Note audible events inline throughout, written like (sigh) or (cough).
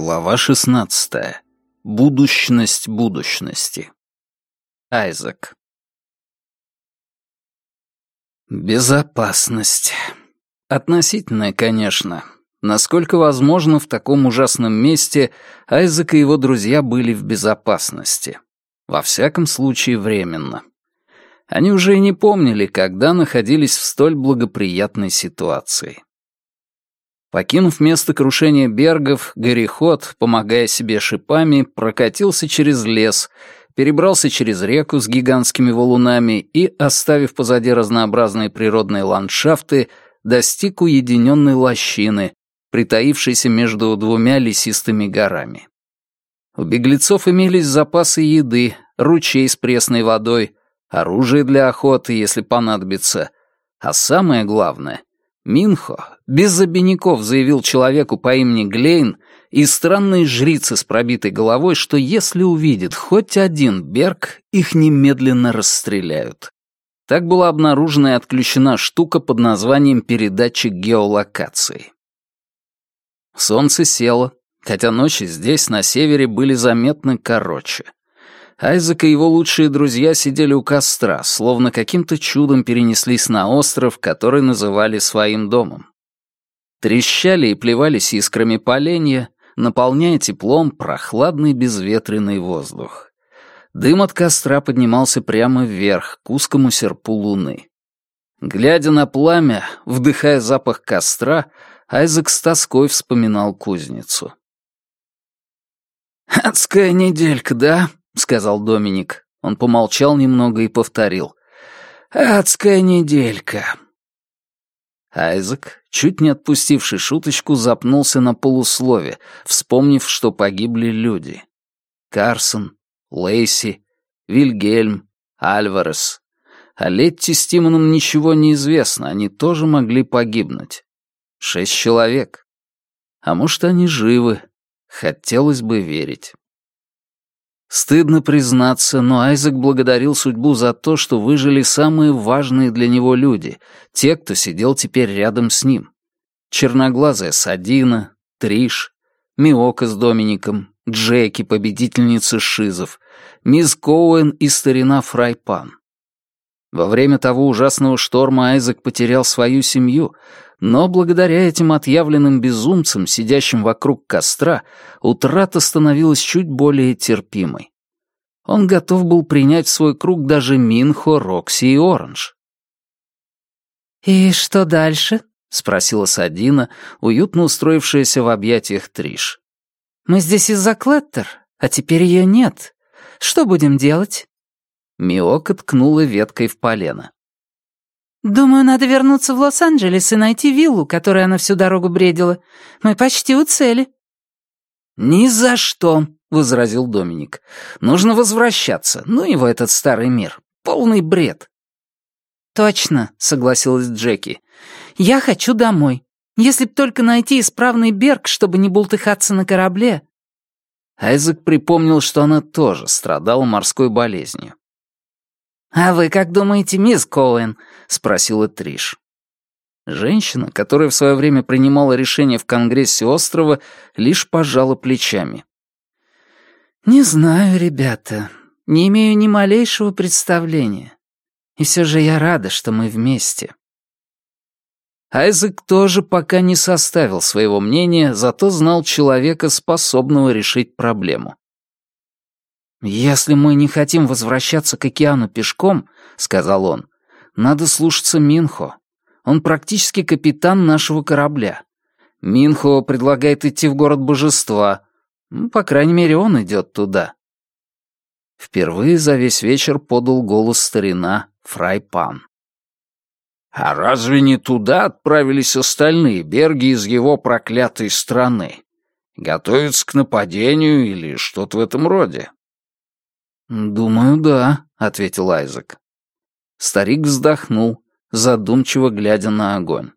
Глава 16. Будущность будущности. Айзек. Безопасность. Относительная, конечно. Насколько возможно, в таком ужасном месте Айзек и его друзья были в безопасности. Во всяком случае, временно. Они уже и не помнили, когда находились в столь благоприятной ситуации. Покинув место крушения бергов, гореход, помогая себе шипами, прокатился через лес, перебрался через реку с гигантскими валунами и, оставив позади разнообразные природные ландшафты, достиг уединенной лощины, притаившейся между двумя лесистыми горами. У беглецов имелись запасы еды, ручей с пресной водой, оружие для охоты, если понадобится, а самое главное Минхо без обиняков заявил человеку по имени Глейн и странной жрице с пробитой головой, что если увидит хоть один Берг, их немедленно расстреляют. Так была обнаружена и отключена штука под названием передатчик геолокации. Солнце село, хотя ночи здесь, на севере, были заметно короче — Айзек и его лучшие друзья сидели у костра, словно каким-то чудом перенеслись на остров, который называли своим домом. Трещали и плевались искрами поленья, наполняя теплом прохладный безветренный воздух. Дым от костра поднимался прямо вверх, к узкому серпу луны. Глядя на пламя, вдыхая запах костра, Айзек с тоской вспоминал кузницу. «Адская неделька, да?» сказал Доминик. Он помолчал немного и повторил. «Адская неделька». Айзек, чуть не отпустивший шуточку, запнулся на полуслове, вспомнив, что погибли люди. Карсон, Лейси, Вильгельм, Альварес. О Летти с Тимоном ничего не известно, они тоже могли погибнуть. Шесть человек. А может, они живы? Хотелось бы верить. Стыдно признаться, но Айзек благодарил судьбу за то, что выжили самые важные для него люди, те, кто сидел теперь рядом с ним. Черноглазая Садина, Триш, Миока с Домиником, Джеки, победительница Шизов, мисс Коуэн и старина Фрайпан. Во время того ужасного шторма Айзек потерял свою семью, но благодаря этим отъявленным безумцам, сидящим вокруг костра, утрата становилась чуть более терпимой. Он готов был принять в свой круг даже Минхо, Рокси и Оранж. «И что дальше?» — спросила Садина, уютно устроившаяся в объятиях Триш. «Мы здесь из-за Клеттер, а теперь ее нет. Что будем делать?» Миока ткнула веткой в полено. «Думаю, надо вернуться в Лос-Анджелес и найти виллу, которой она всю дорогу бредила. Мы почти у цели». «Ни за что», — возразил Доминик. «Нужно возвращаться. Ну и в этот старый мир. Полный бред». «Точно», — согласилась Джеки. «Я хочу домой. Если б только найти исправный берг, чтобы не бултыхаться на корабле». Айзек припомнил, что она тоже страдала морской болезнью. «А вы как думаете, мисс Коуэн?» — спросила Триш. Женщина, которая в свое время принимала решение в Конгрессе острова, лишь пожала плечами. «Не знаю, ребята. Не имею ни малейшего представления. И все же я рада, что мы вместе». Айзек тоже пока не составил своего мнения, зато знал человека, способного решить проблему. «Если мы не хотим возвращаться к океану пешком, — сказал он, — надо слушаться Минхо. Он практически капитан нашего корабля. Минхо предлагает идти в город божества. Ну, по крайней мере, он идет туда». Впервые за весь вечер подал голос старина Фрайпан. «А разве не туда отправились остальные берги из его проклятой страны? Готовятся к нападению или что-то в этом роде?» «Думаю, да», — ответил Айзек. Старик вздохнул, задумчиво глядя на огонь.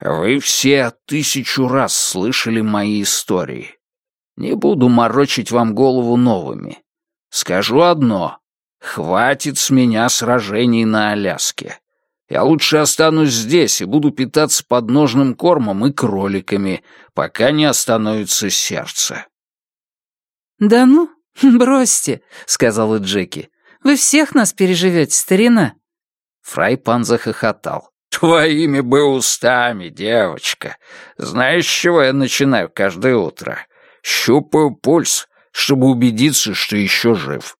«Вы все тысячу раз слышали мои истории. Не буду морочить вам голову новыми. Скажу одно. Хватит с меня сражений на Аляске. Я лучше останусь здесь и буду питаться подножным кормом и кроликами, пока не остановится сердце». «Да ну?» (laughs) «Бросьте», — сказала Джеки. «Вы всех нас переживете, старина». Фрайпан захохотал. «Твоими бы устами, девочка. Знаешь, с чего я начинаю каждое утро? Щупаю пульс, чтобы убедиться, что еще жив».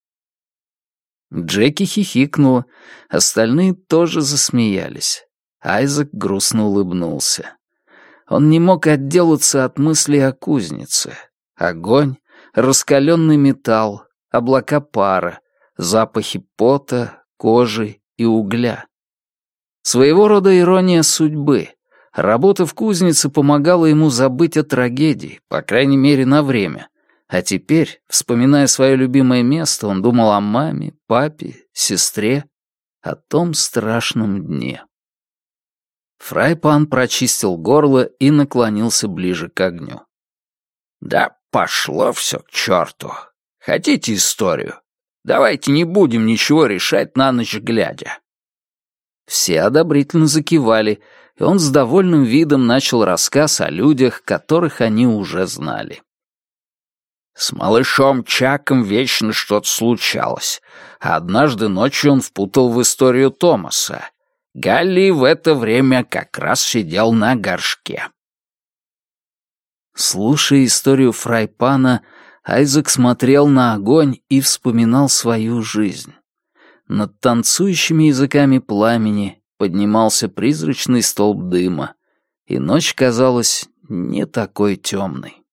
Джеки хихикнула, остальные тоже засмеялись. Айзек грустно улыбнулся. Он не мог отделаться от мысли о кузнице. Огонь, раскаленный металл, облака пара, запахи пота, кожи и угля. Своего рода ирония судьбы. Работа в кузнице помогала ему забыть о трагедии, по крайней мере, на время. А теперь, вспоминая свое любимое место, он думал о маме, папе, сестре, о том страшном дне. Фрайпан прочистил горло и наклонился ближе к огню. «Да, Пошло все к черту. Хотите историю? Давайте не будем ничего решать на ночь глядя. Все одобрительно закивали, и он с довольным видом начал рассказ о людях, которых они уже знали. С малышом Чаком вечно что-то случалось, а однажды ночью он впутал в историю Томаса. Галли в это время как раз сидел на горшке. Слушая историю Фрайпана, Айзек смотрел на огонь и вспоминал свою жизнь. Над танцующими языками пламени поднимался призрачный столб дыма, и ночь казалась не такой темной.